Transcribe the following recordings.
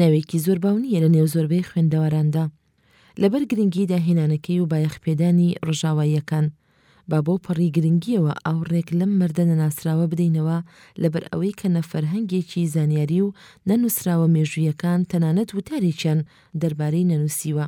ناوێکی زۆر باو نییە لە نێو زۆربەی خوێندەواراندا. لەبەر گرنگی داهێنانەکەی و بایەخپێدانی ڕژاواییەکان، با بەو پەڕی گرنگییەوە ئاوڕێک لەم مەردە نەناسراوە بدەینەوە لەبەر ئەوەی کە نە فەرهەنگێکی زانیاری و نە نووسراوە مێژوویەکان تەنانەت وتارێکیان دەربارەی نەنووسیوە.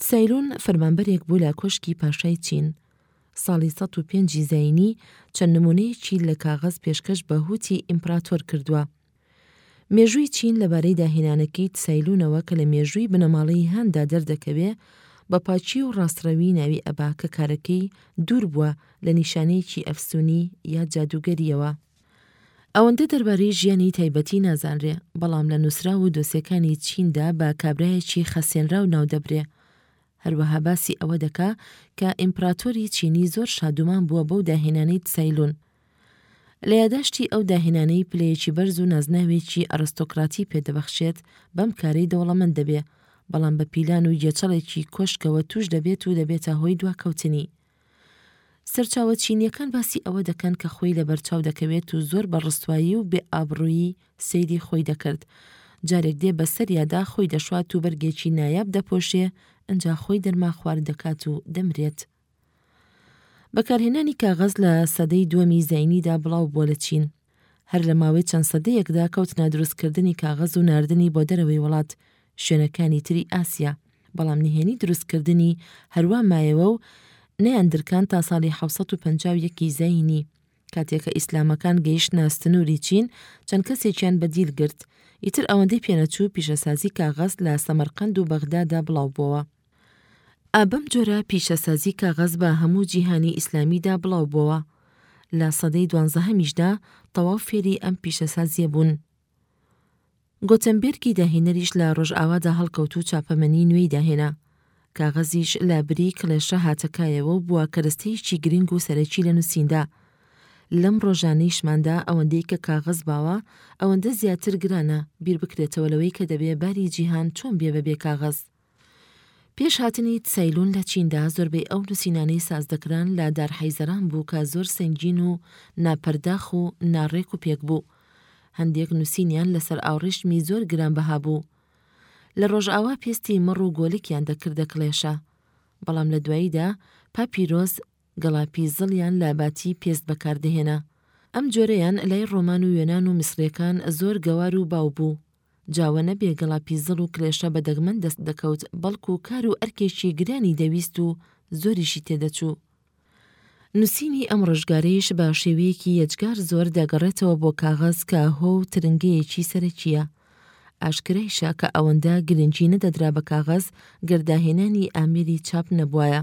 تسایلون فەرمانبەرێک بوو لە کۆشکی پاشای چین. ساڵی سەد و پێنجی زاینی چەند نموونەیەکی لە کاغەز پێشکەش بە هوتی ئیمپراتۆر کردووە. مێژووی چین لەبارەی داهێنانەکەی تسایلونەوە کە لە مێژووی بنەماڵەی هاندا دەردەکەوێ، بە پاکی و ڕاستڕەوی ناوی ئەبا کە کارەکەی دوور بووە لە نیشانەیەکی ئەفسوونی یا جادووگەرییەوە. ئەوەندە دەربارەی ژیانی تایبەتی نازانرێ، بەڵام لە نووسراو و دۆسێکانی چیندا بە کابرایەکی خەسێنراو ناودەبرێ. هەروەها باسی ئەوە دەکا کە ئیمپراتۆری چینی زۆر شادومان بووە بەو داهێنانەی تسەیلون. لە یاداشتی ئەو داهێنانەی پلەیەکی بەرز و نازناوێکی ئەرستۆکراتی پێدەبەخشێت، بەم کارەی دەوڵەمەند دەبێ، بەڵام بە پیلان و گێچەڵێکی کۆشکەوە تووش دەبێت و دەبێتە هۆی دواکەوتنی. سەرچاوە چینیەکان باسی ئەوە دەکەن کە خۆی لەبەرچاو دەکەوێت و زۆر بە ڕسوایی و بێ ئابڕوویی سەیری خۆی دەکرد جارێک دێ بەسەریادا خۆی دەشوات و بەرگێکی نایاب دەپۆشێ ئنجا خۆی دەرما خوارد دەکات و دەمرێت. بەکارهێنانی کاغەز لە سەدەی دووەمی زاینیدا بڵاو بووە لە چین هەر لە ماوەی چەند سەدەیەکدا کەوتنە دروستکردنی کاغەز و ناردنی بۆ دەرەوەی وڵات، شوێنەکانی تری ئاسیا، بەڵام نهێنی دروستکردنی هەروا مایەوە و نەیاندرکاند تا ساڵی حەوت سەد و پەنجا و یەک ی زایینی، کاتێ کە ئیسلامەکان گەیشتنە سنووری چین، چەند کەسێکیان بە دیل گرت، ئیتر ئەوەندەی پێنەچوو پیشەسازی کاغەز لە سەمەرقەند و بەغدادا بڵاوبۆوە. ئا بەم جۆرە پیشەسازی کاغەز بە هەموو جیهانی ئیسلامیدا بڵاو بۆوە. لە سەدەی دوانزەهەمیشدا تەواو فێری ئەم پیشەسازیە بوون. گۆتەنبێرگی داهێنەریش لە ڕۆژئاوادا هەڵکەوت و چاپەمەنی نوێی داهێنا. کاغەزیش لە بری کڵێشە هاتە کایەوە و بووە کەرەستەیەکی گرنگ و سەرەکی لە نووسیندا. لەم ڕۆژانەیشماندا ئەوەندەی کە کاغەز باوە، ئەوەندە زیاتر گرانە بیر بکرێتەوە لەوەی کە دەبێ باری جیهان چۆن بێ بە بێ کاغەز. پێش هاتنی تسەیلون لە چیندا زۆربەی ئەو نووسینانەی سازدەکران لە دار حەیزەران بوو کە زۆر سەنگین و ناپەرداخ و ناڕێک و پێک بوو. هەندێک نووسینیان لەسەر ئاوڕیشمی زۆر گرانبەها بوو. لە ڕۆژاوا پێستی مەڕ و گۆلکیان دەکردە کڵێشە. بەڵام لە دواییدا پاپیرۆس، گەڵاپی زڵیان لە باتی پێست بەکاردەهێنا. ئەم جۆرەیان لای ڕۆمان و یۆنان و میسڕییەکان زۆر گەوار و باو بوو. جا وە نەبێ گەڵا پیزڵ و کلێشە بە دەگمەن دەست دەکەوت بەڵکوو کار و ئەرکێکی گرانی دەویست و زۆریشی تێ دەچوو. نووسینی ئەم ڕۆژگارەیش بە شێوەیەکی یەجگار زۆر دەگەڕێتەوە بۆ کاغەز کە هۆ و ترنگەیەکی سەرەکییە. ئاشکرایشە کە ئەوەندە گرنگی نەدەدرا بە کاغەز گەر داهێنانی ئامێری چاپ نەبوایە.